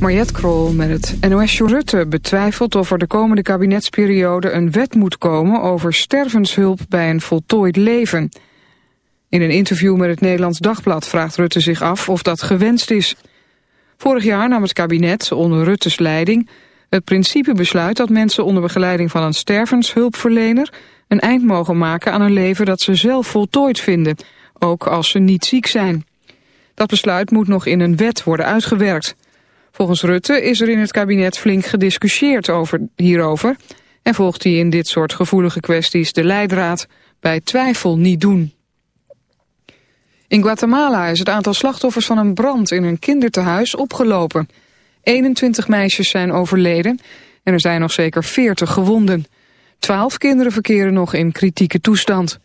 Mariette Krol met het NOS Rutte betwijfelt of er de komende kabinetsperiode een wet moet komen over stervenshulp bij een voltooid leven. In een interview met het Nederlands Dagblad vraagt Rutte zich af of dat gewenst is. Vorig jaar nam het kabinet onder Rutte's leiding het principebesluit dat mensen onder begeleiding van een stervenshulpverlener een eind mogen maken aan een leven dat ze zelf voltooid vinden, ook als ze niet ziek zijn. Dat besluit moet nog in een wet worden uitgewerkt. Volgens Rutte is er in het kabinet flink gediscussieerd over, hierover... en volgt hij in dit soort gevoelige kwesties de leidraad bij twijfel niet doen. In Guatemala is het aantal slachtoffers van een brand in een kindertehuis opgelopen. 21 meisjes zijn overleden en er zijn nog zeker 40 gewonden. 12 kinderen verkeren nog in kritieke toestand.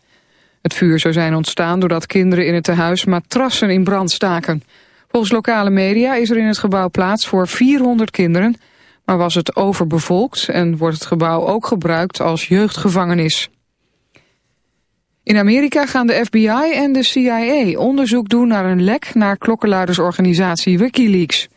Het vuur zou zijn ontstaan doordat kinderen in het tehuis matrassen in brand staken... Volgens lokale media is er in het gebouw plaats voor 400 kinderen, maar was het overbevolkt en wordt het gebouw ook gebruikt als jeugdgevangenis. In Amerika gaan de FBI en de CIA onderzoek doen naar een lek naar klokkenluidersorganisatie Wikileaks.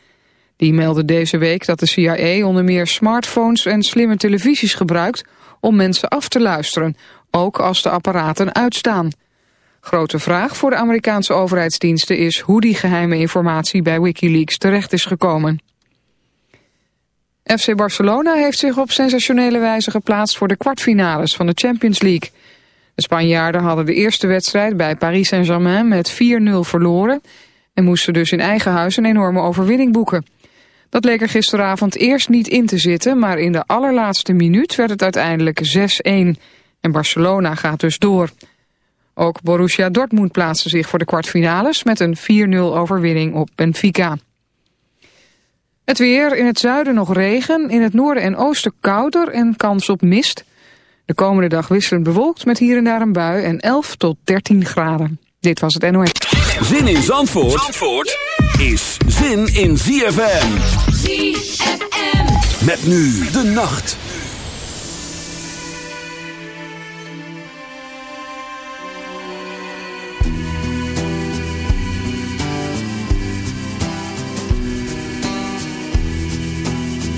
Die meldde deze week dat de CIA onder meer smartphones en slimme televisies gebruikt om mensen af te luisteren, ook als de apparaten uitstaan. Grote vraag voor de Amerikaanse overheidsdiensten is hoe die geheime informatie bij Wikileaks terecht is gekomen. FC Barcelona heeft zich op sensationele wijze geplaatst voor de kwartfinales van de Champions League. De Spanjaarden hadden de eerste wedstrijd bij Paris Saint-Germain met 4-0 verloren en moesten dus in eigen huis een enorme overwinning boeken. Dat leek er gisteravond eerst niet in te zitten, maar in de allerlaatste minuut werd het uiteindelijk 6-1 en Barcelona gaat dus door. Ook Borussia Dortmund plaatste zich voor de kwartfinales met een 4-0 overwinning op Benfica. Het weer, in het zuiden nog regen, in het noorden en oosten kouder en kans op mist. De komende dag wisselend bewolkt met hier en daar een bui en 11 tot 13 graden. Dit was het NOS. Zin in Zandvoort, Zandvoort is zin in ZFM. ZFM. Met nu de nacht.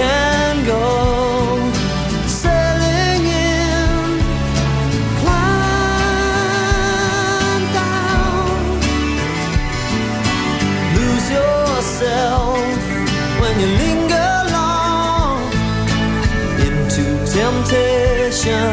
Can go sailing in, climb down, lose yourself when you linger long into temptation,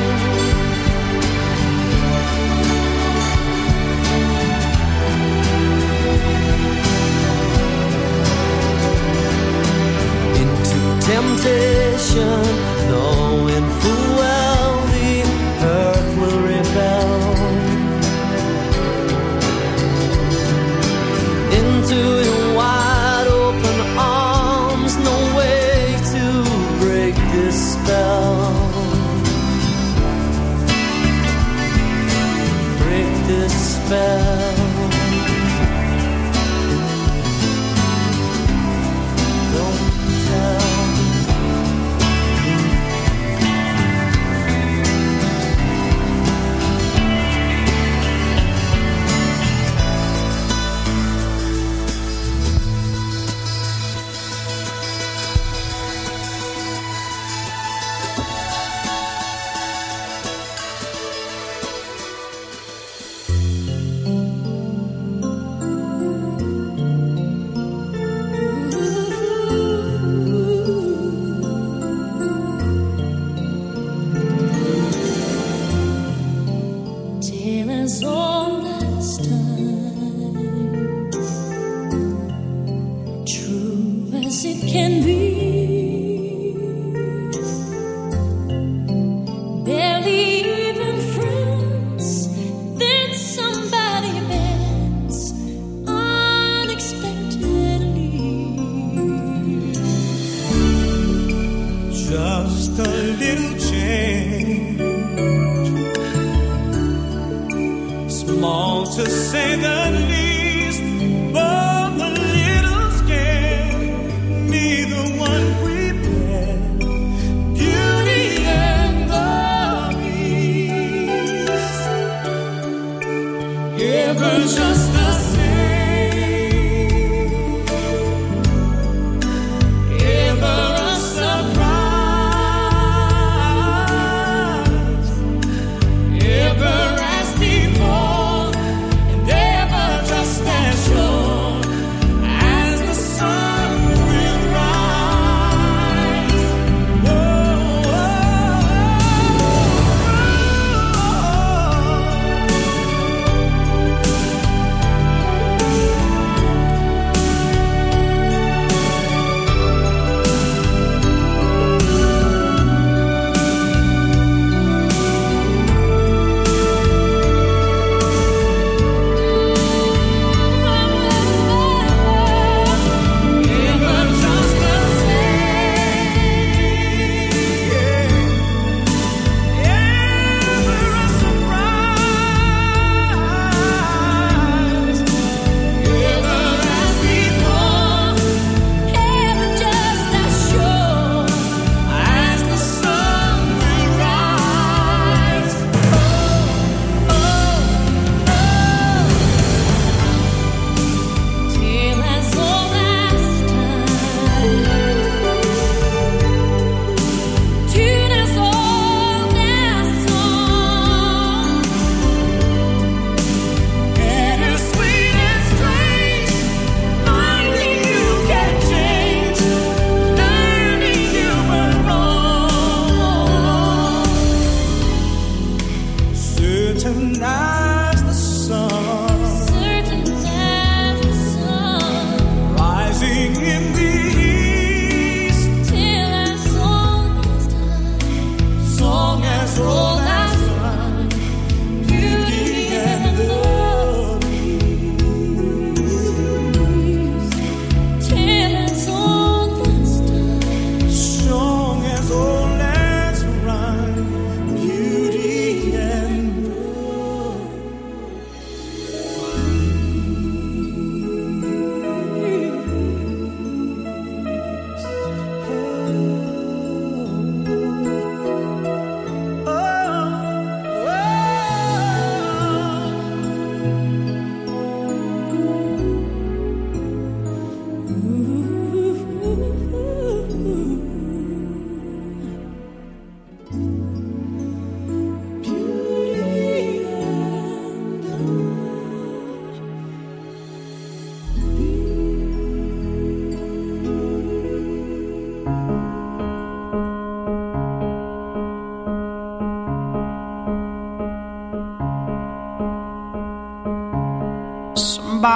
tonight.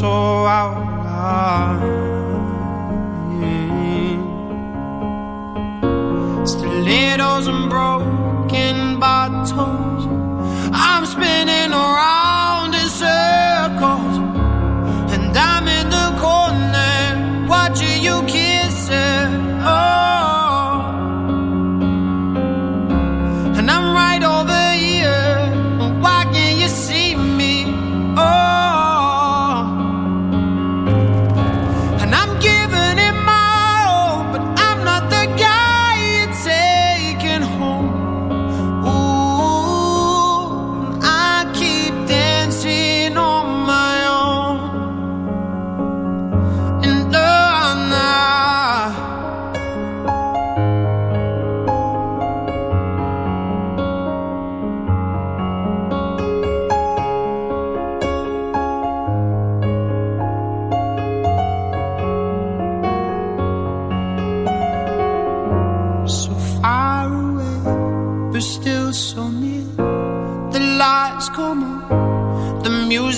so out of line. Mm. Stilettos and broken bottles. I'm spinning around.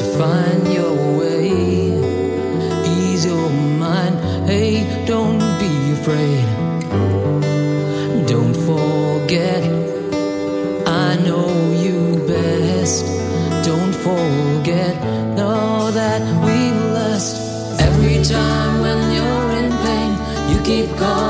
to find your way. Ease your mind, hey, don't be afraid. Don't forget, I know you best. Don't forget, know that we've last. Every time when you're in pain, you keep going.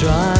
转